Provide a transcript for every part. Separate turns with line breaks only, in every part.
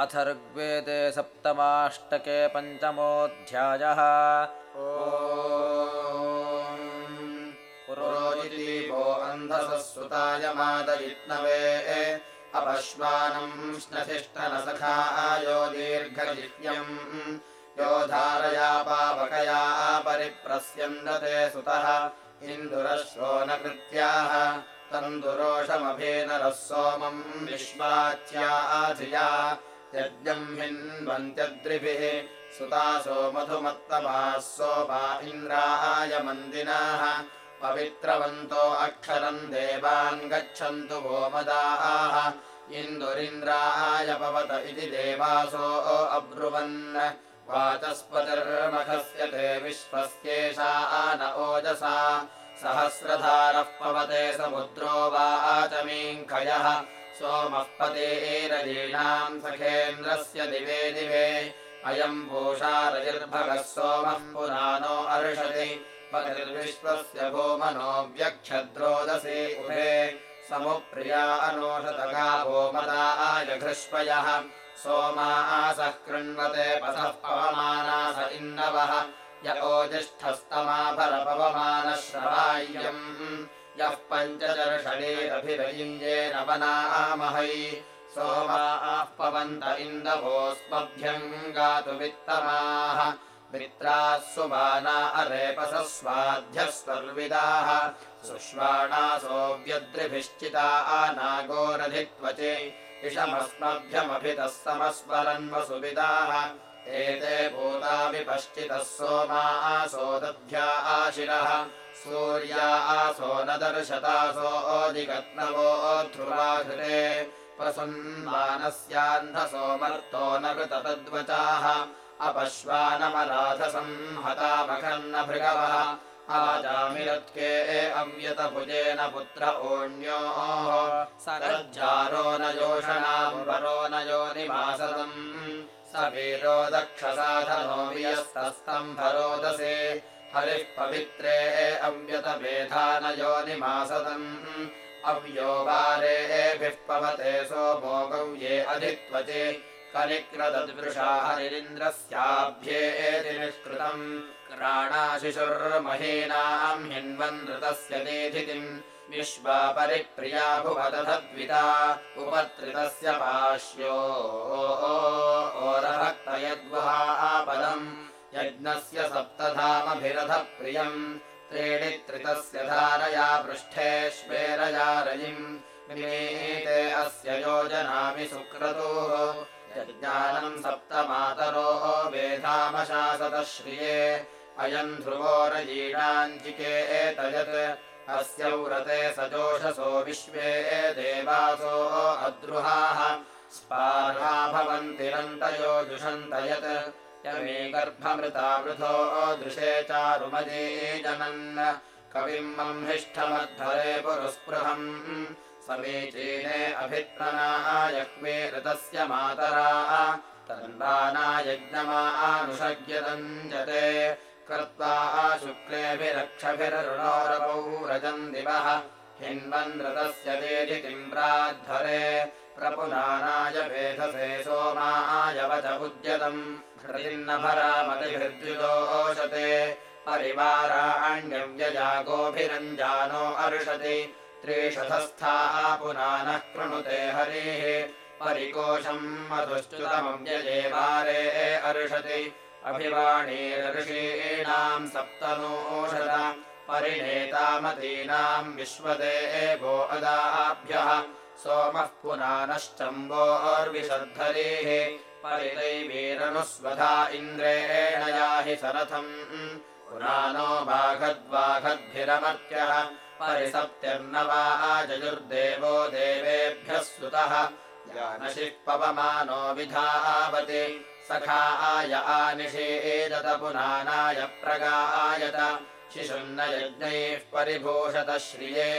अथर्ग्वेदे सप्तमाष्टके पञ्चमोऽध्यायः।
पुरोजिदीपो अन्धसः सुताय मादयित्नवे अपश्वानम् स्नशिष्टनसखायो दीर्घजिह्यम्। यो धारया पावकया परिप्रस्यन्दते सुतः इन्दुरश्रो न कृत्याः तन्दुरोषमभिनरः सोमम् विश्वाच्या यज्ञम् हिन्वन्त्यद्रिभिः सुतासो मधुमत्तमाः सोपा इन्द्राय मन्दिनाः। पवित्रवन्तो अक्षरम् देवान् गच्छन्तु गोमदाः। इन्दुरिन्द्राय पवत इति देवासो अब्रुवन्। वाचस्पतिर्मखस्य ते विश्वस्येषा न ओजसा। सहस्रधारः पवते समुद्रो वाचमीङ्खयः सोमः पतेरजीणाम् सखेन्द्रस्य दिवे दिवे। अयम् पूषा रजिर्भगः सोमः पुराणो अर्षति। पतिर्विश्वस्य भूमनो व्यक्षद्रोदसे उभे। समुप्रिया अनोषतगा भूमदा आजघृष्पयः सोमा आसः कृण्वते पथः पवमानास इन्नवः। य ओजिष्ठस्तमाभरपवमानश्रवाय्यम् यः पञ्चदर्षणेरभिरयुञ्जेन वनामहै सोमा पवन्त इन्दवोऽस्मभ्यम् गातुमित्तमाः मित्राः सुबाना अरेपसः स्वर्विदाः सुष्वाणासोऽव्यद्रिभिश्चिता आनागोरधित्वचे। इषमस्मभ्यमभितः समस्वरन्वसुविदाः एते भूता विपश्चितः सोमा आसो दध्या आशिरः सूर्या आसो न दर्शतासो ओदिगत्नवो ध्रुवाघृते प्रसन्मानस्यान्धसोमर्तो न कृततद्वचाः अपश्वानमराधसंहतामखन्न भृगवः आजामिरत्के अव्यतभुजेन पुत्र ओण्योः सरज्जारो न योषणाम्बरो न योनिमासदम् स वीरो दक्षसाधनो वियस्तस्तम्भरोदसे हरिः पवित्रे अव्यतभेधा न योनिमासदम् अव्यो वारेभिः पवते सोमोगव्ये अधित्वचे कनिक्रदद्वृषा हरिरिन्द्रस्याभ्येति निष्कृतम् क्राणाशिशुर्महीनाम् हिन्वन्नृतस्य नेधितिम्। विश्वा परिप्रिया भुवदधद्विता उपत्रितस्य पाश्यो। ओरभक्तयद्वहापदम् यज्ञस्य सप्तधामभिरधप्रियम् त्रीणि त्रितस्य धारया पृष्ठे श्वेरया रयिम्। विनीते अस्य योजनामि सुक्रतोः। यज्ञानम् सप्तमातरो वेधामशासत श्रिये अयम् ध्रुवो रयीणाञ्चिके एतयत्। अस्य व्रते सजोषसो विश्वे देवासो अद्रुहाः। स्पार्हा भवन्तिरन्तयो जुषन्त यत् यमे गर्भमृता वृथो दृशे चारुमजे जनन् कविम् मह्निष्ठमध्वरे पुरुस्पृहम्। समीचीने अभित्मनायक्वे ऋतस्य मातरा। तन्वानायज्ञमानुषज्ञतञ्जते कृत्वा शुक्लेभिरक्षभिररुणोरपौरजम् दिवः। हिन्वन्नृतस्य देधितिम्राध्वरे प्रपुनानाय सोमाय वच उद्यतम्। हृदिन्नभरामतिभिर्द्युदोषते परिवाराण्यव्यजा गोभिरञ्जानो अर्षति। त्रिशतस्थाः पुनानः कृणुते हरिः। परिकोशम् मधुश्च्युतमव्यजेवारे अर्षति। अभिवाणीर्षीणाम् सप्तनोषद परिणेतामतीनाम् विश्वदे एवो अदाभ्यः सोमः पुनानश्चम्बोर्विशद्धरीः परिदैवीरनुस्वधा इन्द्रेण याहि सरथम् पुरानो बाघद्वाघद्भिरमर्त्यः परिसप्तिर्नवा जयुर्देवो देवेभ्यः सुतः। जानशिः पवमानो विधावति सखा आय आनिषेदत पुनानाय प्रगायत। शिशुन्न यज्ञैः परिभूषत श्रिये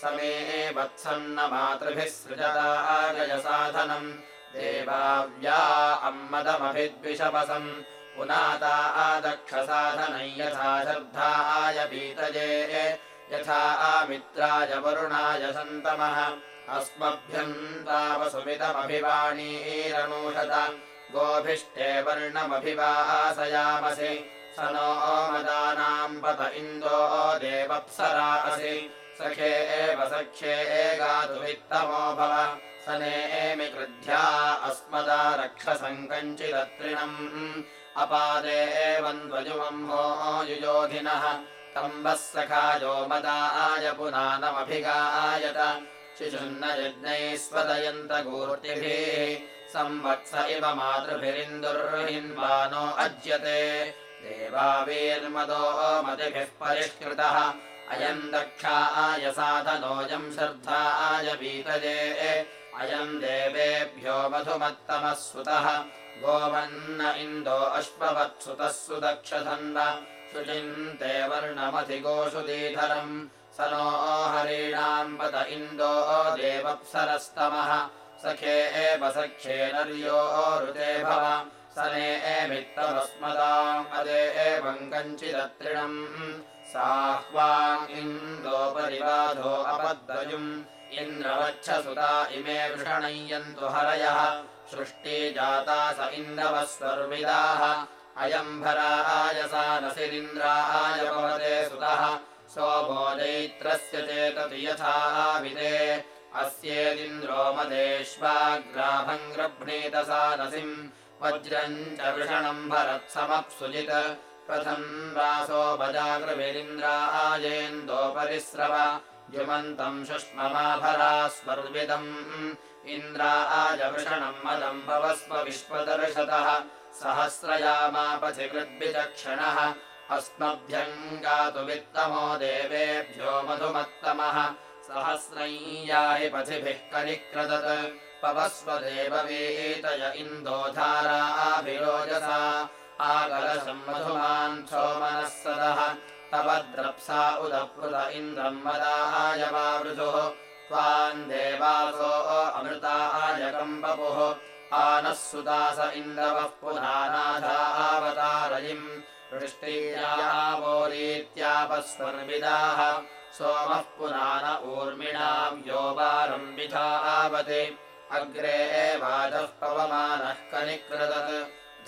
समे वत्सन्न मातृभिः सृजदागयसाधनम् देवाव्या अम्मदमभिद्विषवसम्। पुनाता आदक्षसाधनै यथा श्रद्धाय पीतये। यथा आमित्राय वरुणाय सन्तमः अस्मभ्यन्तावसुमितमभिवाणीरनूषत। गोभिष्टे वर्णमभिवासयामसि। स नो मदानाम् पत इन्दो देवप्सरा असि सखे एव सख्ये गातुमित्तमो भव। स नेमि कृध्या अस्मदा रक्षसम् कञ्चिदत्रिणम् अपादे एवन्द्वजुमम्हो युयोधिनः कम्बः सखायो मदाय पुनानमभिगायत। शिशुन्न यज्ञैस्वदयन्त गूर्तिभिः। संवत्स इव मातृभिरिन्दुर्हिन्वानो अज्यते। देवावीर्मदो मतिभिः परिष्कृतः अयम् दक्षाय साधनोऽयम् श्रद्धाय वीतये। अयम् देवेभ्यो मधुमत्तमः सुतः। गोवन्न इन्दो अश्ववत्सुतः सुदक्षधन्व शुचिन्ते वर्णमधिगोषुदीधरम् स नो हरीणाम् पत इन्दो देवप्सरस्तमः। सखे एव सख्ये नर्यो ऋते भव। स ने एमित्तमस्मदाम् अदे एवम् कञ्चिदत्रिणम् साह्वाम् इन्दोपरिवाधो अपद्वयुम्। इन्द्रवच्छसुता इमे वृषणय्यन्तु हरयः। सृष्टि जाता स इन्दवः स्वर्विदाः अयम् भरायसा नसिरिन्द्राय भवते सुतः। सोमो दैत्रस्य चेतति यथा विदे अस्येदिन्द्रो मदेष्वाग्राभम् गृह्णीतसा नसिम्। वज्रम् च वृषणम् भरत्समप्सुजित प्रथम् वासो भजागृभिरिन्द्रायेन्दोपरिस्रव द्युमन्तम् शुष्ममाभरा स्वर्विदम् इन्द्राय वृषणम् मदम् भवस्व विश्वदर्शतः। सहस्रयामापथिकृद्विचक्षणः। अस्मभ्यम् गातुमित्तमो देवेभ्यो मधुमत्तमः। सहस्रय्याहि पथिभिः कनिक्रदत्। पवस्व देववीतय इन्दोधाराभिरोजसा आकलशम् मधुमान् सोमनः सदः। तव द्रप्सा उदप्रुत इन्द्रम् मदाय वावृधुः त्वाम् देवासो अमृताय कम्बपुः आनः सुदास इन्द्रवः पुनानाधावतारयिम् वृष्टियावोरीत्यापस्वर्विदाः सोमः पुनान ऊर्मिणाम् यो वारम् विधावति अग्रे वाजः पवमानः कनिक्रदत्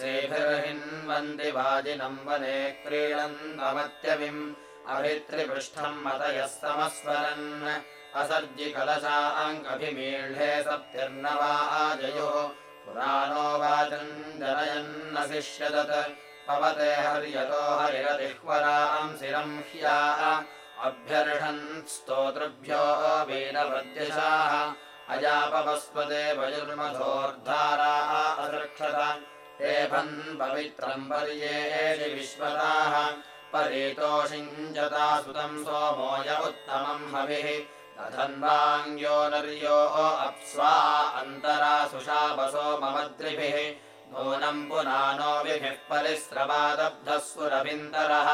जेभिर्हिन्वन्ति वाजिनम् वने क्रीडन्तमत्यविम् अभित्रिपृष्ठम् मतयः समस्वरन् असर्जिकलशाङ्कभिमीढे सप्तिर्नवा आजयोः पुराणो वाचम् जनयन्नशिष्यदत् पवते हर्यतो हरिरतिह्वराम् शिरम् ह्या अभ्यर्षन् स्तोतृभ्यो वीरवद्यशाः अजापवस्पदे वयुर्मधोर्धाराः असृक्षत एभन् पवित्रम् पर्येषि विश्वताः परीतोषिञ्जता सुतम् सोमोय उत्तमम् हविः। धन्वाङ्ग्यो नर्यो अप्स्वा अन्तरा सुशापसो ममद्रिभिः नूनम् पुनानोभिः परिस्रवादब्धः सुरभिन्दरः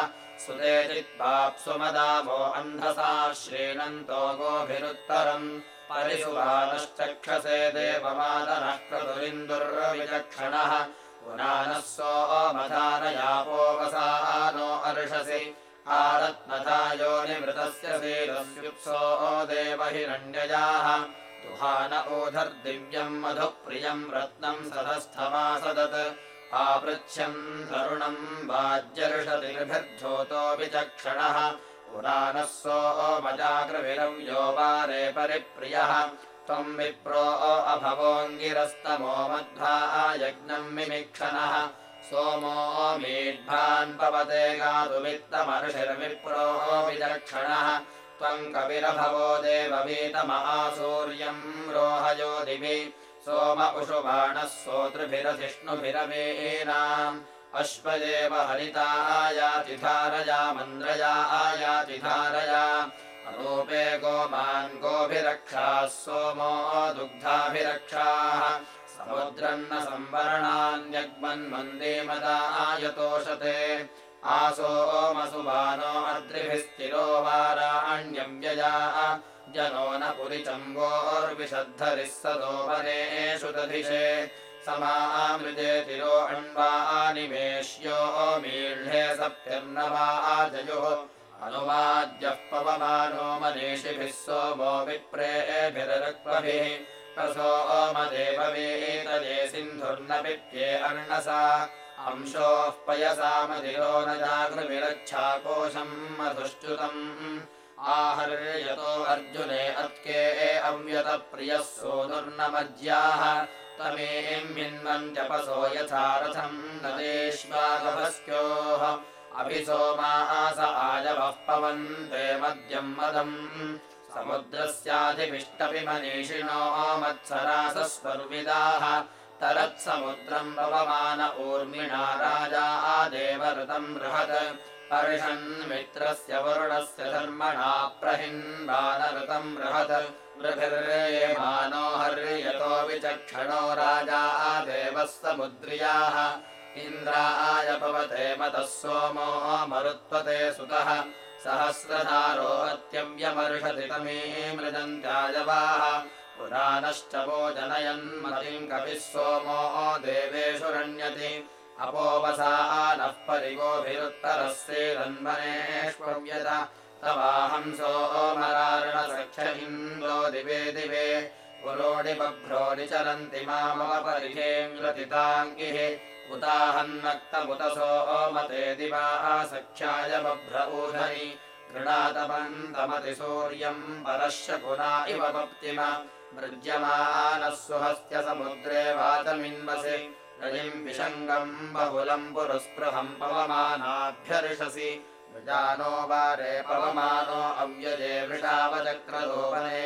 सुते चित्पाप्सुमदावो अन्धसा श्रीणन्तो गोभिरुत्तरम्। परिसुवानश्चक्षसे देवमादनः क्रतुरिन्दुर्विचक्षणः पुनानः सोमधारयापोवसा नो अर्षसि। आरत्नथा योनिमृतस्य शीलस्युप्सो देवहिरण्यजाः। दुहान ऊधर्दिव्यम् मधुप्रियम् रत्नम् सदस्थमासदत् आपृच्छ्यम् तरुणम् वाज्यर्षतिर्भिर्धोतो विचक्षणः। पुराणः सोमजागृविरव्यो वारे परिप्रियः त्वम् विप्रो अभवोऽङ्गिरस्तमो मध्वा यज्ञम् मिमिक्षणः सोमो मीढ्भान् पवते गातुमित्तमर्षिर्विप्रो विचक्षणः। त्वम् कविरभवो देववीतमहासूर्यम् रोहयो दिवि। सोम उषुबाणः सोतृभिरधिष्णुभिरवीनाम् अश्वदेव हरितायातिधारया मन्द्रया आयातिधारया अरूपे गोमान् गोभिरक्षाः सोमो दुग्धाभिरक्षाः। समुद्रन्न संवरणान्यग्मन्मन्दीमदायतोषते आसोमसुबानो अद्रिभिस्थिरो वाराण्यम् व्यया। जनो न पुरिचम्बोर्विशद्धरिः सदोपनेषु दधिषे समामृजे तिरो अण्वानिमेष्यो मीढ्ये सप्तिर्नवा आजयुः अनुवाद्यः पवमानो मनीषिभिः सोमो विप्रेभिरक्वभिः प्रसो ओमदेववेतदे सिन्धुर्नपित्ये अर्णसा। अंशोः पयसामधिरो न जागृविरच्छाकोशम् मधुश्च्युतम्। आहर्यतो अर्जुने अत्के अव्यतप्रियः सोदुर्नमज्याः। तमेऽन्वन्त्यपसो यथा रथम् नदेष्वागभस्क्योः अभि सोमास आजवः पवन्ते मद्यम् मदम्। समुद्रस्याधिविष्टपि मनीषिणो मत्सरासस्वर्विदाः तरत्समुद्रम् पवमान ऊर्मिणा राजा देवऋतम् बृहत्। हर्षन्मित्रस्य वरुणस्य धर्मणा प्रहिन्वानऋतम् बृहत्। वृभिर्येमानो हर्यतो विचक्षणो राजा देवः समुद्रियाः इन्द्राय पवते मतः सोमो मरुत्वते सुतः सहस्रधारो अत्यव्यमर्षति तमे मृदन्त्याजवाः पुराणश्च भोजनयन्मतिम् कपिः सोमो देवेषु रण्यति। अपोवसानः परिगोभिरुत्तरस्येदन्मनेष्वव्यत तवाहं सोमरारणसख्य इन्द्रो दिवे दिवे। पुरोणि बभ्रोणि चरन्ति मामपरिहेङ्ग्रतिताङ्गिः उताहन्नक्तमुत सोमते दिवाः सख्याय बभ्र ऊधनि गृणातपन्तमति सूर्यम् इव पप्तिम मृज्यमानः सुहस्त्य समुद्रे वाचमिन्वसि। रजिम् विषङ्गम् बहुलम् पुरस्पृहम् पवमानाभ्यर्षसि। विजानो वारे पवमानो अव्यजे वृषावचक्रलोपने।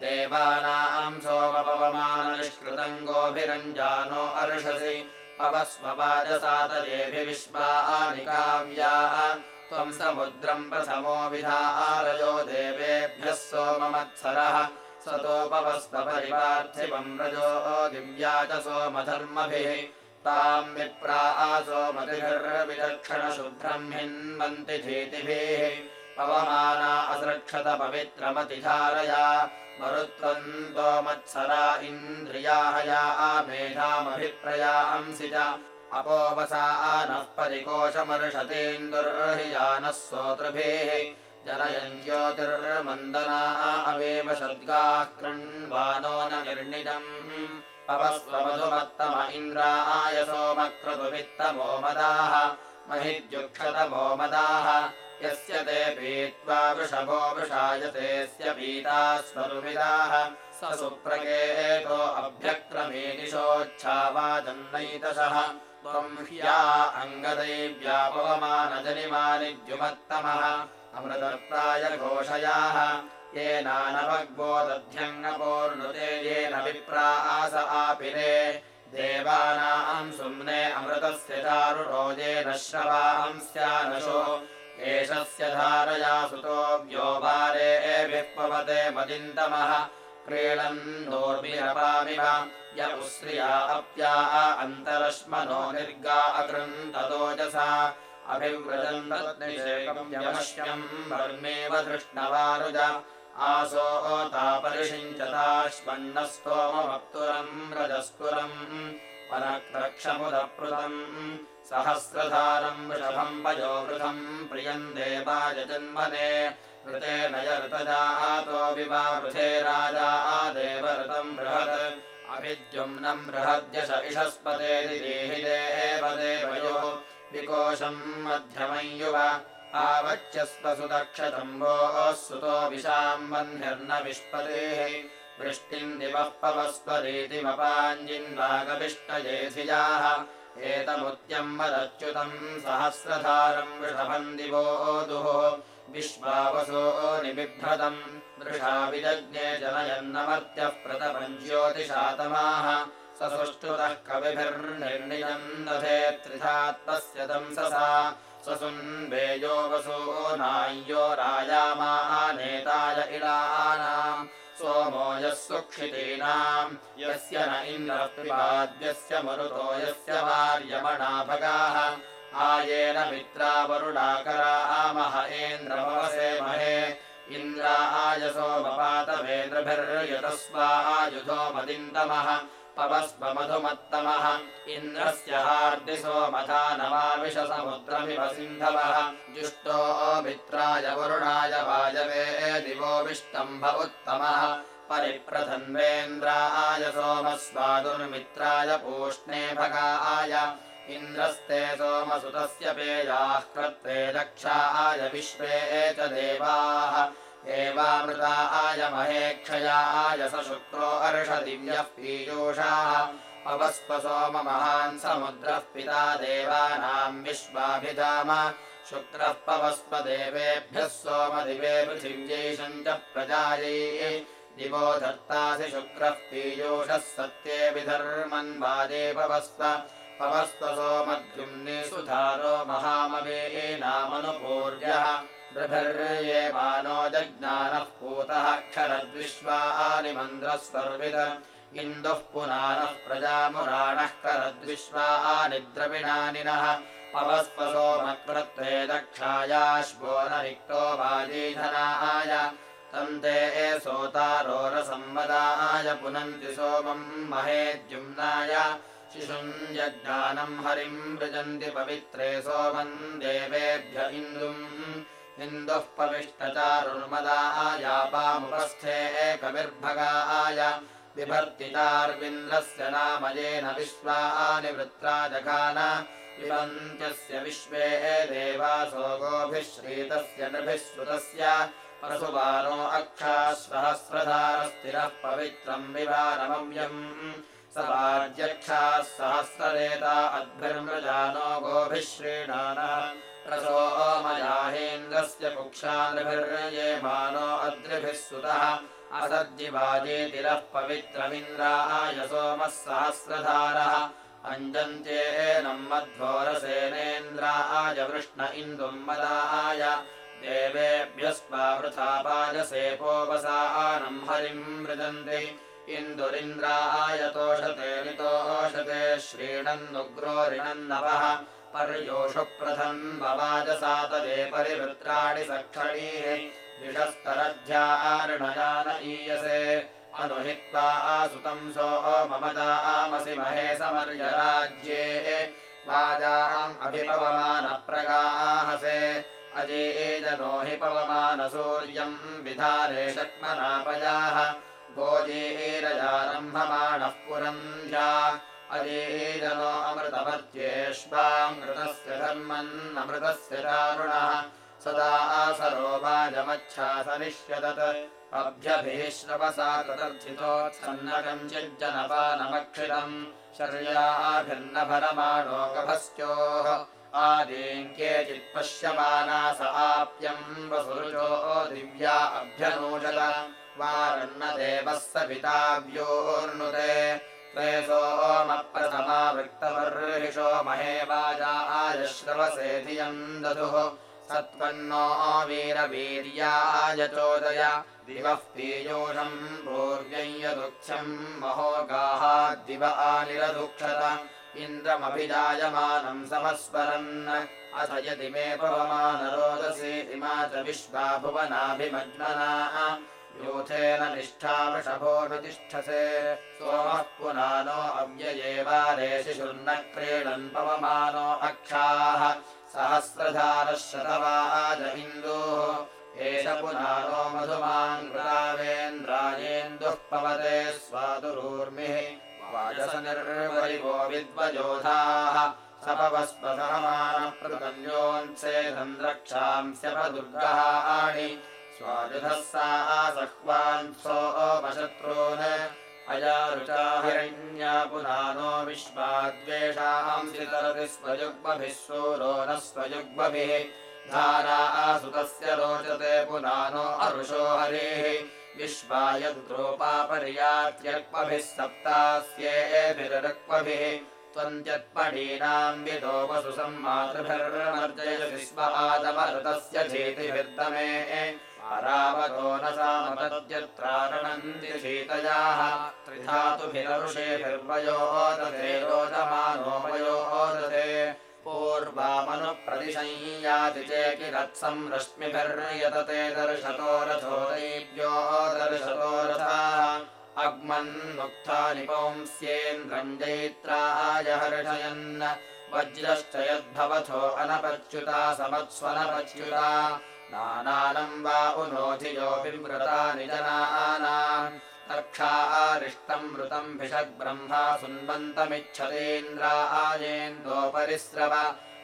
देवानाम् सोमपवमाननिष्कृतम् गोभिरञ्जानो अर्षसि पवस्वपादसातरेभिविश्वानि काव्याः त्वम् समुद्रम् प्रथमो विधारयो देवेभ्यः सोममत्सरः। सतोपवस्वपरिपार्थिवम् रजो दिव्या च सोमधर्मभिः। ताम् विप्रा सोमतिभिर्विचक्षणशुभ्रम् हिन्वन्ति धीतिभिः। पवमाना असृक्षत पवित्रमतिधारया मरुत्वन्तो मत्सरा इन्द्रियाहया मेधामभिप्रयांसि च। अपोवसानः परिकोशमर्षतीन्दुर्हियानः सोतृभिः। जनयन् ज्योतिर्मन्दना अवेव शद्गाः कृण्वानो न निर्णिजम् पवस्वमधुमत्तम इन्द्राय सोमक्रतुवित्तमो मदाः महिद्युक्षतमो मदाः यस्य ते पीत्वा वृषभो वृषायतेऽस्य पीता स्वरुविदाः स सुप्रकेतो अभ्यक्रमे दिशोच्छावाजन्नैतशः त्वम् ह्या अङ्गदैव्यापवमानजनिमानिद्युमत्तमः। अमृतप्राय घोषयाः। येनानवग्बोदध्यङ्गपोर्णुते येन विप्रास आपिरे देवानाम् सुम्ने अमृतस्य चारुरोजेन श्रवांस्यानशो एषस्य धारया सुतो व्योभारेभिः पवते मदिन्तमः। क्रीडन्नोर्मिरपामिव य उश्रिया अप्या अन्तरश्मनो निर्गा अभिव्रजन्तनिषेकम् यमश्यम् वर्मेव धृष्णवारुज। आसो तापरिषिञ्चताश्वन्नस्तोमवक्तुरम् रजस्कुरम् वनक्रक्षमुदप्लुतम् सहस्रधारम् वृषभम् पयोवृथम् प्रियम् देवायजन्मने ऋतेन यर्तजातो विवावृथे राजा देवऋतम् बृहत्। अभिद्युम्नम् देवयोः। विकोशम् मध्यमम् युव आवच्यस्वसुदक्षतम्बोः सुतो विशाम् वह्निर्न विष्पतेः वृष्टिम् दिवः पवस्वरीतिमपाञ्जिन्वागभिष्टयेधियाः एतमुत्यम् वदच्युतम् सहस्रधारम् वृषभम् दिवोदुः विश्वावसो निबिभ्रतम् वृषा विदग्ने जनयन्नमर्त्यः प्रतपम् ज्योतिषातमाः स सुष्ठुतः कविभिर्निर्णिजम् दधे त्रिधात्तस्य दंससा स्वसुन्वेयो वसो नाय्यो रायामाः नेताय इडानाम् सोमो यः सुक्षितीनाम् यस्य न इन्द्रः पिबाद्यस्य मरुतो यस्य वार्यमणाभगाः आयेन मित्रा वरुणाकरामह एन्द्रमवसे महे। इन्द्राय सोमपातवेन्द्रभिर्यतस्वा आयुधो मदिन्दमः पवस्वमधुमत्तमः इन्द्रस्य हार्दिसो मथा नमाविशसमुद्रमिव सिन्धवः। जुष्टो मित्राय वरुणाय वायवे दिवोविष्टम्भ उत्तमः। परिप्रथन्वेन्द्राय सोमस्वादुर्मित्राय पूष्णे भगाय। इन्द्रस्ते सोमसुतस्य पेयाः कृत्वे दक्षाय विश्वे च देवाः एवामृताय महेक्षयाय स शुक्रो अर्षदिव्यः पीयूषाः। पवस्व सोम महान् समुद्रः पिता देवानाम् विश्वाभिधाम। शुक्रः पवस्व देवेभ्यः सोमदिवे पृथिव्यै च प्रजायै। दिवो धत्तासि शुक्रः पीयूषः सत्ये विधर्मन्वादे पवस्व। पवस्व सोमद्युम्ने सुधारो महामवेनामनुपूर्यः बृभर्ये मानो जज्ञानः पूतः क्षरद्विश्वानि मन्द्रस्वर्विद इन्दुः पुनानः प्रजामुराणः करद्विश्वानि द्रविणानिनः पवस्व सोमकृत्वे दक्षायाश्वो न रिक्तो वाजीधनाय तम् ते सोतारोरसंवदाय पुनन्ति सोमम् महेद्युम्नाय। शिशुम् यज्ञानम् हरिम् वृजन्ति पवित्रे सोमम् देवेभ्य इन्दुम् इन्दुः पविष्टचारुर्मदायापामुपस्थे कविर्भगाय बिभर्तितार्विन्द्रस्य नामयेन विश्वानि वृत्राजघान। पिबन्त्यस्य विश्वे देवासो गोभिः श्रीतस्य नृभिः सुतस्य परशुबानो अक्षासहस्रधारस्थिरः पवित्रम् विवारमव्यम्। स वाद्यक्षाः सहस्ररेता अद्भिर्मृजानो गोभिः श्रीणानः प्रसोमयाहेन्द्रस्य कुक्षानृभिर्ये मानो अद्रिभिः सुतः। असद्जिवाजेतिरः पवित्रमिन्द्राय सोमः सहस्रधारः। अञ्जन्त्येनम् मध्वोरसेनेन्द्राय वृष्ण इन्दुम् मदाय। देवेभ्यस्त्वा वृथा पायसेपोपसानम् हरिम् मृदन्ति इन्दुरिन्द्राय तोषते नितोषते श्रीणन्नुग्रोरिणन्नवः पर्योषु प्रथम् ववाजसातदे परिवृत्राणि सक्षणीः द्विषस्तरध्यार्णयान ईयसे। अनुहित्वा आसुतम् सो ममदामसि महे समर्यराज्ये। वाजाम् अभिपवमानप्रगाहसे। अजेजनो हि पवमानसूर्यम् विधारे शक्मनापयाः गोजीरजारम्भमाणः पुरन्ध्या अजेजनो अमृतमर्त्येष्वामृतस्य धर्मन्नमृतस्य दारुणः सदा आसरो वाजमच्छासनिष्यदत् अभ्यभिः श्रवसा तदर्थितोत्सन्नकञ्चिज्जनपानमक्षितम् शर्याभिर्नभरमाणो गभस्त्योः आदीन् केचित् पश्यमाना स आप्यम् वसुरुजो दिव्या अभ्यनूजत। वारन्नदेवः स पिताव्योर्नुते वृक्तवर्हिषो महे वाजा आयश्रवसे धियम् दधुः सत्पन्नो वीरवीर्याय चोदय दिवः पीयूषम् पूर्व्यम् यदुक्षम् महोगाः। दिव आनिरदुक्षत इन्द्रमभिजायमानम् समस्वरन्। अथ यदि मे इमा च विश्वा भुवनाभिमज्मना यूथेन निष्ठावृषभोऽनुतिष्ठसे सोमः पुनानो अव्यये वारे शिशुर्न क्रीडन् पवमानो अक्षाः। सहस्रधारः शतवाज इन्दुः। एष पुनानो मधुमान् पवते स्वादुरूर्मिः। वाजस निर्वरिवो विद्वयोधाः। सपवस्पसहमानप्रतन्योऽन्सेदम् द्रक्षांस्यपदुर्गहाणि स्वायुधः सा सह्वान् सोमशत्रून् अयारुचा हिरण्या पुनानो विश्वाद्वेषांसि तरति स्वयुग्मभिः सूरो न स्वयुग्मभिः धारा आसुतस्य रोचते पुनानो अरुषो हरिः विश्वाय द्रोपापर्यात्यक्मभिः सप्तास्येभिरक्मभिः त्वन्त्यत्पडीनाम् विदो वसु सम्मातृभिर्मर्जयसि स्व आदमऋतस्य चेतिभिर्दमे आरावतो न सामतत्यत्रारणन्ति शीतयाः। त्रिधातुभिररुषेभिर्वयोदधे रोदमानो वयोदधे पूर्वामनुप्रदिशय्याति चेकिरत्सम् रश्मिभिर्यतते दर्शतो रथो दैव्यो दर्शतो रथाः। पुंस्येन्द्रम् जैत्राय हर्षयन् वज्रश्च यद्भवथो अनपच्युता समत्स्वनपच्युता नानानम् वा उनोधियोऽपि मृतानि जनानाम् तर्क्षारिष्टम् मृतम् भिषग्ब्रह्मा सुन्वन्तमिच्छतेन्द्रायेन्दोपरिस्रव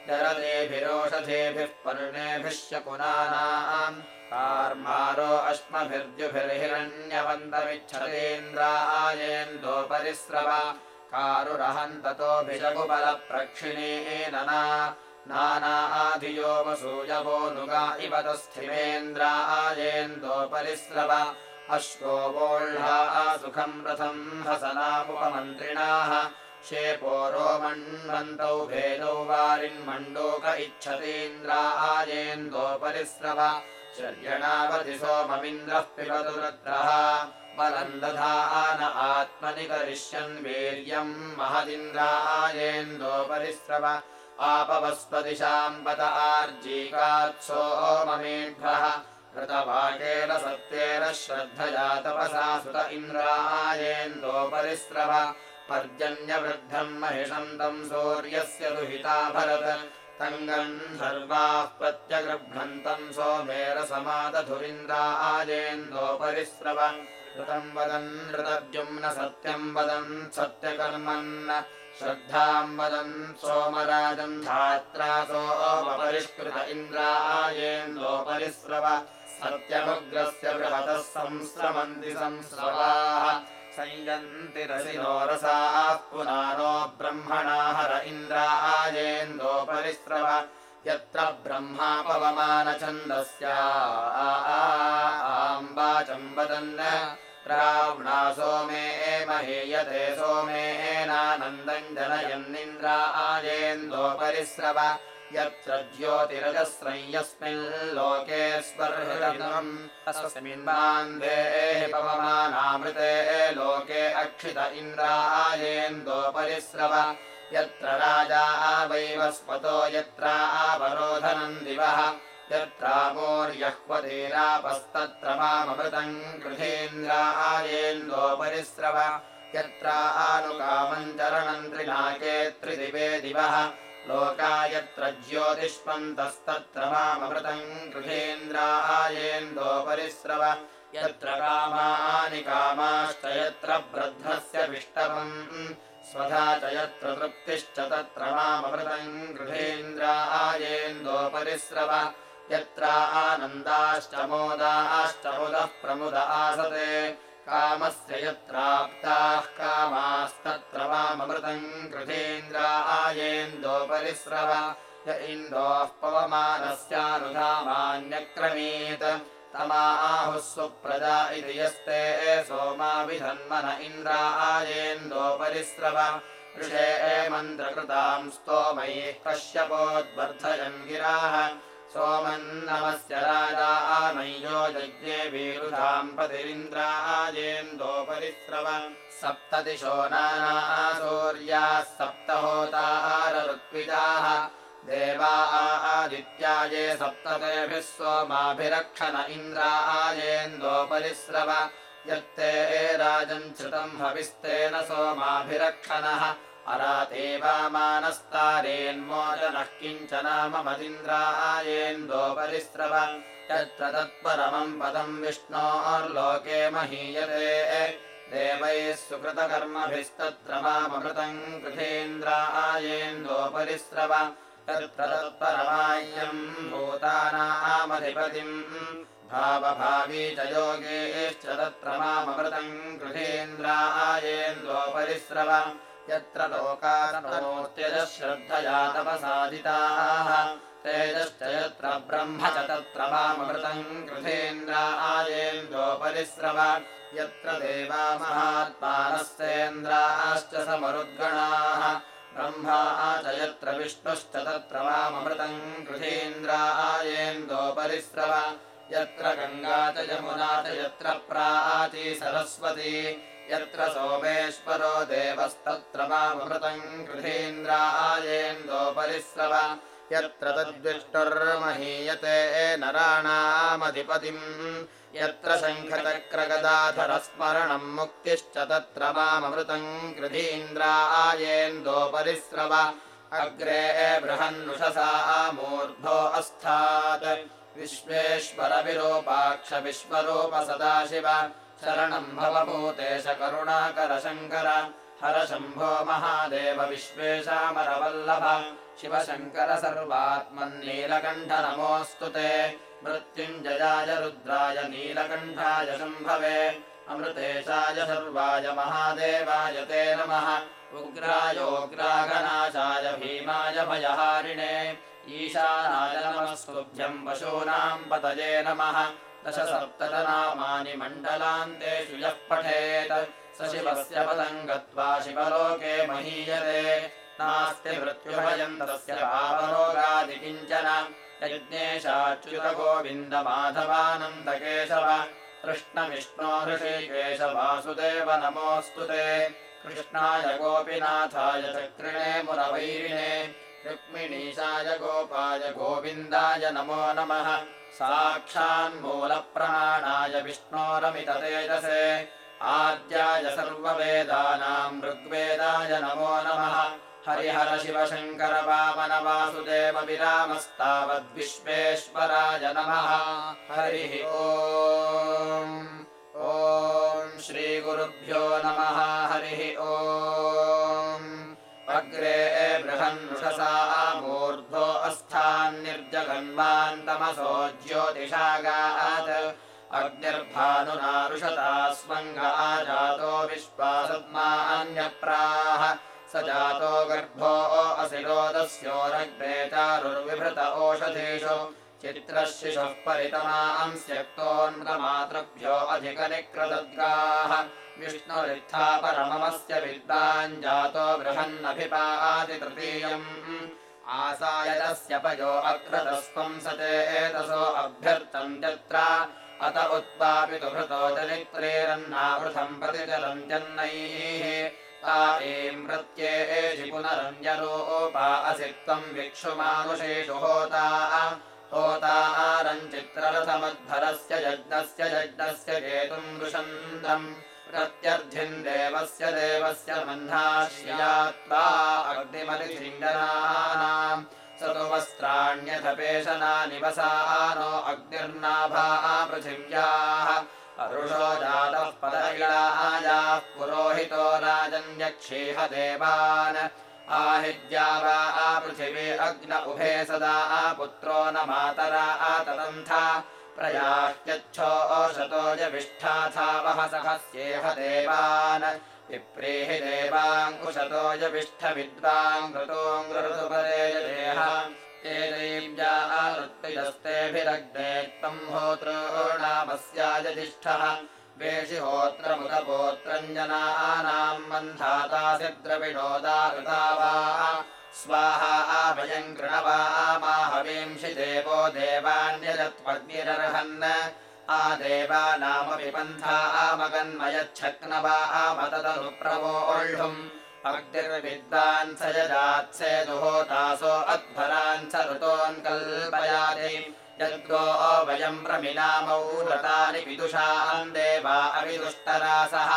जरदेभिरोषधेभिः पर्णेभिः शकुनानाम् कार्मारो अश्मभिर्द्युभिर्हिरण्यवन्तमिच्छतेन्द्रायेन्दोपरिस्रव कारुरहन्ततोऽभिषगुबलप्रक्षिणेन नानाधियो वसूयवो नुगा इव तस्थिमेन्द्रायेन्दोपरिस्रव अश्वो वोढ्ढा सुखम् रथम् हसनामुपमन्त्रिणाः। शेपो रोमण्वन्तौ भेदौ वारिन्मण्डोक इच्छतीन्द्रायेन्दोपरिस्रव शर्यणावति सोममिन्द्रः पिबतु रत्रः बलम् दधान आत्मनि करिष्यन् वीर्यम् महदिन्द्रायेन्दोपरिस्रव आपवस्पदिशाम् पत आर्जीकात् सोममेढ्रः कृतवाकेन सत्येन तपसा सुत इन्द्रायेन्दोपरिस्रव पर्जन्यवृद्धम् महिषम् तम् सूर्यस्य दुहिता भरत् तङ्गम् सर्वाः प्रत्यगृह्णन्तम् सोमेरसमादधुरिन्द्रायेन्दोपरिस्रव ऋतम् वदन् ऋतद्युम्न सत्यम् वदन् सत्यकर्मन् श्रद्धाम् वदन् सोमराजम् धात्रा सोमपरिष्कृत इन्द्रायेन्दोपरिस्रव सत्यमुग्रस्य बृहतः संस्रमन्ति संस्रवाः। संयन्ति रसिनो रसाः पुनानो ब्रह्मणा हर इन्द्रायेन्दोपरिस्रव यत्र ब्रह्मा पवमानछन्दस्याम्बाचम् वदन् रावणा सोमे महीयते सोमेनानन्दम् जनयन्निन्द्रायेन्दोपरिस्रव यत्र ज्योतिरजस्रम् यस्मिन् लोके स्पर्हृतम् तस्मिन्मान्धेः पवमानामृते लोके अक्षित इन्द्रायेन्दोपरिस्रव यत्र राजा वैवस्पतो यत्र आवरोधनम् दिवः यत्रामोर्यह्वतीरापस्तत्र माममृतम् गृहेन्द्रायेन्दोपरिस्रव यत्र आनुकामम् चरणम् त्रिनाके त्रिदिवे दिवः। लोका यत्र ज्योतिष्पन्तस्तत्र माममृतम् गृहेन्द्रायेन्दोपरिस्रव यत्र कामानि कामाश्च यत्र वृद्धस्य विष्टवम् स्वधा च यत्र तृप्तिश्च तत्र माममृतम् गृहेन्द्रायेन्दोपरिस्रव यत्र आनन्दाश्च प्रमुद आसते। कामस्य यत्राप्ताः कामास्तत्र वाममृतम् कृतेन्द्रायेन्दोपरिस्रव य इन्दोः पवमानस्यानुधामान्यक्रमीत्। तमाहुः सुप्रजा इति यस्ते सोमाभिधन्मन इन्द्रायेन्दोपरिस्रव ऋषे मन्त्रकृताम् स्तोमैः कश्यपोद्वर्धयन् गिराः सोमन्नमस्य राजा आनय्यो यज्ञे वीरुधाम् पतिरिन्द्रायेन्दोपरिस्रव सप्तदिशो नानासूर्याः सप्तहोतारऋत्विजाः देवा आदित्याये सप्ततेभिः सोमाभिरक्षण इन्द्रायेन्दोपरिस्रव यत्ते राजम् श्रुतम् हविस्तेन सोमाभिरक्षणः अरातेवामानस्तारेन्मोचनः किञ्चन ममदिन्द्रायेन्दोपरिस्रव यत्र तत्परमम् पदम् विष्णोर्लोके महीयते। देवैः सुकृतकर्मभिस्तत्र माममृतम् कृथेन्द्रायेन्दोपरिस्रव तत्र तत्परमाय्यम् भूतानामधिपतिम्। भावभावी च योगेश्च तत्र माममृतम् कृथेन्द्रायेन्दोपरिस्रव यत्र लोकानोत्यजः श्रद्धया तपसादिताः तेजश्च यत्र ब्रह्म च तत्र वाममृतम् कृथेन्द्रायेन्दोपरिस्रव यत्र देवा महात्मानस्तेन्द्राश्च समरुद्गणाः। ब्रह्मा च यत्र विष्णुश्च तत्र वाममृतम् कृथेन्द्रायेन्दोपरिस्रव यत्र गङ्गा च यमुना च यत्र प्राची सरस्वती यत्र सोमेश्वरो देवस्तत्र वाममृतम् कृथेन्द्रायेन्दोपरिस्रव यत्र तद्विष्णुर्महीयते नराणामधिपतिम्। यत्र शङ्खचक्रगदाधरस्मरणम् मुक्तिश्च तत्र माममृतम् कृधीन्द्रायेन्दोपरिस्रव अग्रे बृहन्नुषसा मूर्धो अस्थात्। विश्वेश्वरविरूपाक्ष विश्वरूप सदाशिव शरणम् भवभूतेश करुणाकर शङ्कर हर शम्भो महादेव विश्वेशामरवल्लभ शिव शङ्कर सर्वात्मन्नीलकण्ठ नमोऽस्तु ते। मृत्युञ्जयाय रुद्राय नीलकण्ठाय शम्भवे। अमृतेशाय सर्वाय महादेवाय ते नमः। उग्रायोग्रागनाशाय भीमाय भयहारिणे। ईशानाय नमस्तुभ्यम् पशूनाम् पतये नमः दशसप्तनामानि मण्डलान्तेषु यः पठेत्। स शिवस्य पदम् गत्वा शिवलोके महीयते। नास्ति मृत्युभयम् तस्य पापरोगादि किञ्चन। यज्ञेशाच्युतगोविन्दमाधवानन्दकेशव कृष्णविष्णो ऋषिकेश वासुदेव नमोऽस्तु ते। कृष्णाय गोपिनाथाय चक्रिणे मुरवैरिणे। रुक्मिणीशाय गोपाय गोविन्दाय नमो नमः साक्षान्मूलप्रमाणाय विष्णोरमिततेजसे आद्याय सर्ववेदानाम् ऋग्वेदाय नमो नमः। हरिहर शिव शङ्कर वामन वासुदेव विरामस्तावद्विश्वेश्वराय नमः। हरिः ॐ श्रीगुरुभ्यो नमः। हरिः ॐ अग्रे बृहन्नुषसा अस्थान्निर्जगन्मान्तमसो ज्योतिषागात् अग्निर्भानुनारुषता स्वङ्ग आजातो विश्वासद्मान्यप्राह स जातो गर्भो असिरोदस्योरग्ने चारुर्विभृत ओषधीषु। चित्रः शिशुः परितमांस्यक्तोऽन्वमातृभ्यो अधिकनिक्रदद्गाः। विष्णुरित्था परममस्य विद्वाञ्जातो बृहन्नभिपाति तृतीयम् आसायतस्य पयो अक्रतस्त्वम् स ते एतसो अभ्यर्थन्त्यत्र अत उत्पापितु भृतो दरित्रेरन्नावृथम् प्रतिचलन्त्यन्नैः ता एम् प्रत्येषि पुनरञ्जरोपा असि त्वम् विक्षुमानुषेषु होता। होतारञ्चित्ररथमध्वरस्य यज्ञस्य यज्ञस्य केतुम् वृषन्तम् प्रत्यर्थिम् देवस्य देवस्य मह्नाश्रियात्वा अग्निमतिचिण्डनानाम्। स तु वस्त्राण्यथ पेशनानि वसानो अग्निर्नाभा पृथिव्याः। अरुषो जातः पदगिलायाः पुरोहितो राजन्यक्षेह देवान्। आहिद्या वा आपृथिवी अग्न उभे सदा आपुत्रो न मातरा आततन्थ प्रयाह्यच्छो ओषतो यविष्ठाथा वह सहस्येह देवान्। विप्रेहि देवाङ्कुशतो यविष्ठ विद्वाङ्कृतोऽङ्कृतुपरे देह। एतैव्यारुत्तिजस्तेभिरग्ने त्वम् होतॄणामस्यायजिष्ठः वेशिहोत्रमुदपोत्रञ्जनानाम् बन्धातासि द्रविणोदाकृता वा स्वाहा आभयम् कृणवामाहवींषि देवो देवान्यजत्वग्निरर्हन्। आदेवानामपि पन्था आमगन्मयच्छक्नवा आमतदनुप्रवोढुम् अग्निर्विद्वान् स यजात्सेदुहोतासो अध्वरान् स ऋतोऽन्कल्पयाति यद्गो वयम् प्रमिनामौ रतानि विदुषाम् देवा अविदुष्टरासः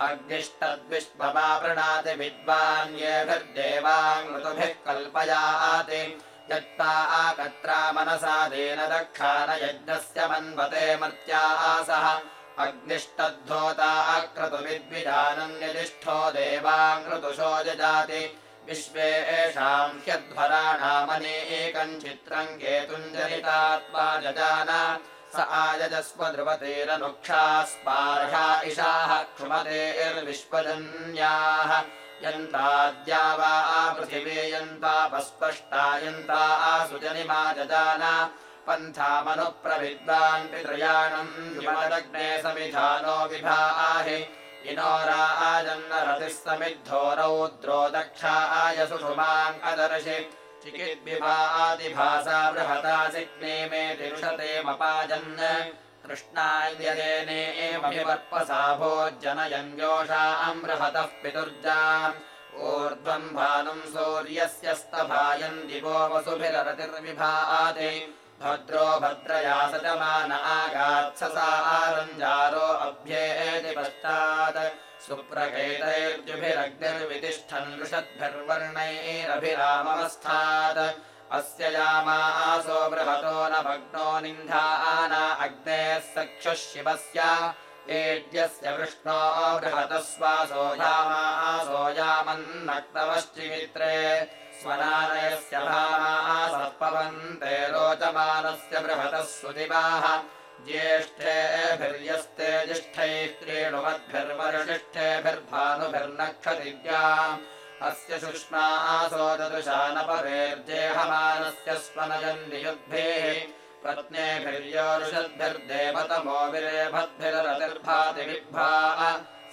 अग्निष्टद्विश्वमा प्रणाति विद्वान् येभिर्देवान् ऋतुभिः कल्पयाति। यत्ता आकत्रा मनसा देन दक्षान यज्ञस्य मन्वते मर्त्यासः अग्निष्टद्धोता अक्रतुविद्विजानन्यतिष्ठो देवाङ्कृतुशो जजाति। विश्वे येषाम् ह्यध्वराणामनेकम् चित्रम् केतुञ्जरितात्मा जजान स आयजस्व ध्रुवतेरनुक्षा स्पार्हा इषाः क्षुमतेर्विश्वजन्याः यन्ताद्या वा पृथिवी यन्तापस्पष्टा यन्ता आसुजनिमा जजान पन्थामनुप्रविद्वान् पितृयाणम् युमदग्ने समिधानो विभाहि इनोरा आजन्नरतिः समिद्धो रौद्रो दक्षाय सुषुमाम् अदर्शि चिकिद्विभादिभासा बृहता सिग्ने मे तिरुषते मपाजन्। कृष्णायदेने एवभिवर्पसा भोज्जनयन् योषाम् बृहतः पितुर्जा। ऊर्ध्वम् भानुम् सूर्यस्य स्तभायम् दिवो वसुभिररतिर्विभाति। भद्रो भद्रया सजमान आगात्ससा आरञ्जारो अभ्येति पश्चात् सुप्रकेतैर्जुभिरग्निर्वितिष्ठन् ऋषद्भिर्वर्णैरभिरामवस्थात्। अस्य यामासो बृहतो न भग्नो निन्धाना अग्नेः सख्युः शिवस्य। एड्यस्य वृष्णो बृहतः स्वासो यामासो यामन्नक्तवश्चिमित्रे स्वनानयस्य भामासः पवन्ते रोचमानस्य बृहतः सुदिवाः ज्येष्ठेभिर्यस्ते जिष्ठैः क्रीणुमद्भिर्वरिष्ठेभिर्भानुभिर्नक्षतिद्या अस्य सुष्मासो ददृशानपरेर्जेहमानस्य स्वनयन्नियुद्भिः पत्नेभिर्योरुषद्भिर्देवतमो विरेभद्भिररतिर्भाति विभ्रा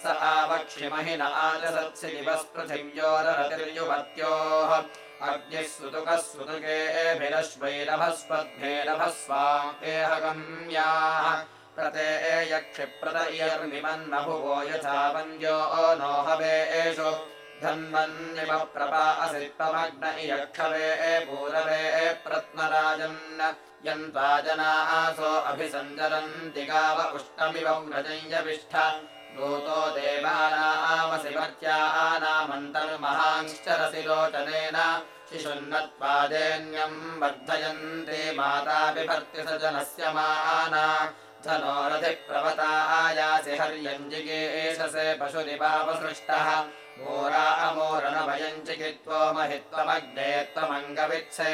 स आवक्षिमहिन आचसत्सि दिवस्पृथिव्योररतिर्युवत्योः अग्निः सुतुकः सुतुकेभिरश्वैरभस्वद्भेरभस्वाहेहगम्याः प्रते यक्षिप्रत इयर्मिमन्नभुवो यथा वन्द्यो नो हवेषु धन्वन्निव प्रपा असित्वमग्न इयक्षवे पूरवे प्रत्नराजन्। यन्त्वा जनासो अभिसञ्चरन्ति गाव उष्णमिव व्रजञ्जविष्ठ दूतो देवानामसि मर्त्यानामन्तर्महांश्चरसि लोचनेन शिशुन्नत्वादेन्यम् वर्धयन्ति माता बिभर्ति स जनस्य माना धनोरधिप्रवतायासि हर्यञ्जिगेशसे पशुरिवापसृष्टः मोरा अमोरनभयम् चिकित्वो महित्वमग्ने त्वमङ्गवित्से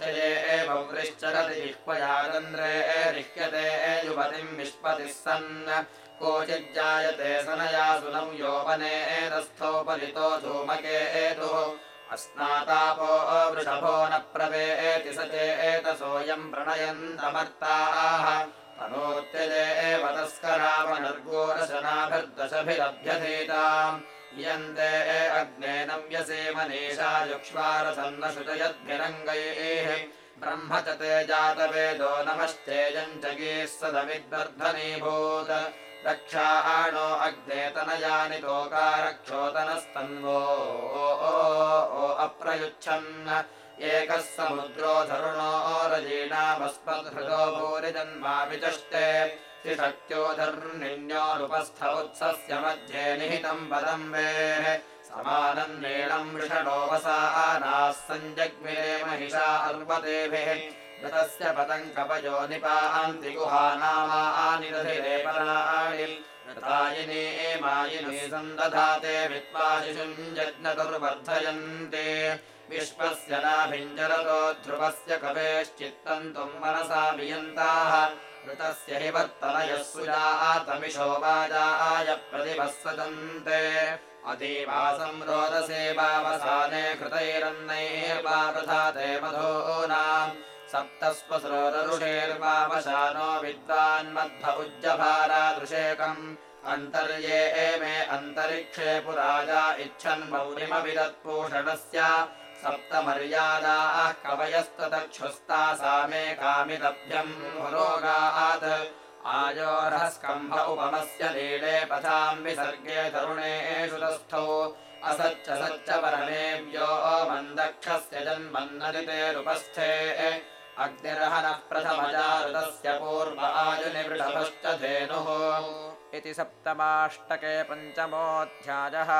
शये एव वृश्चरति जिह्वयादन्द्रे रिह्यते युवतिम् विश्पतिः सन् कोचिज्जायते सनया सुनम् यौवने एतस्थोपरितो धूमके एतुः। अस्नातापो वृषभो न प्रवेति स चेतसोऽयम् प्रणयन्तमर्ताः। तनोत्यजे एव तस्करावनर्गोरशनाभिर्दशभिरभ्यधीताम् इयन्ते अग्ने नव्यसे मनीषा युक्ष्वारसन्न शुचयद्भिरङ्गैः ब्रह्म च ते जातवेदो नमश्चेयम् जगीः सदविद्वर्धनीभूत रक्षाणो अग्ने तनयानि तोकारक्षोतनस्तन्वो अप्रयुच्छन्। एकः समुद्रो धरुणो रजीणामस्मद्हृदो भूरिजन्माविचष्टे त्रिशक्त्योधर्निन्योरुपस्थ उत्सस्य मध्ये निहितम् पदम् वेः। समानम् नीलम् वृषणो वसानाः सञ्जग्मिरे महिषा अर्वतेभिः ऋतस्य पदम् कपयो निपान्ति गुहानामानि दधिरे पराणि ऋतायिनी मायिनी सन्दधाते वित्वा शिशुम् जज्ञतुर्वर्धयन्ते विश्वस्य नाभिञ्जरतो ध्रुवस्य कवेश्चित्तम् त्वम् मनसा वियन्ताः ऋतस्य हि वर्तनयः सुजातमिषो वाजाय प्रतिभस्वदन्ते अतीवासम् रोदसे वावसाने कृतैरन्नैर्वावृधाते मधूनाम् सप्तस्वस्रोदरुषेर्वावशानो विद्वान्मध्व उज्जभारादृशेकम् अन्तर्ये एमे अन्तरिक्षे पुराजा इच्छन् सप्तमर्यादाः कवयस्ततक्षुस्ता सा मे कामितभ्यम् पुरोगात्। आयोरस्कम्भ उपमस्य लीले पथाम् विसर्गे तरुणेषु तस्थौ असच्च सच्च परमेव्यो मन्दक्षस्य जन्मन्नदितेरुपस्थे अग्निर्हनः प्रथमजारुतस्य पूर्व आयुनिवृषभश्च धेनुः।
इति सप्तमाष्टके पञ्चमोऽध्यायः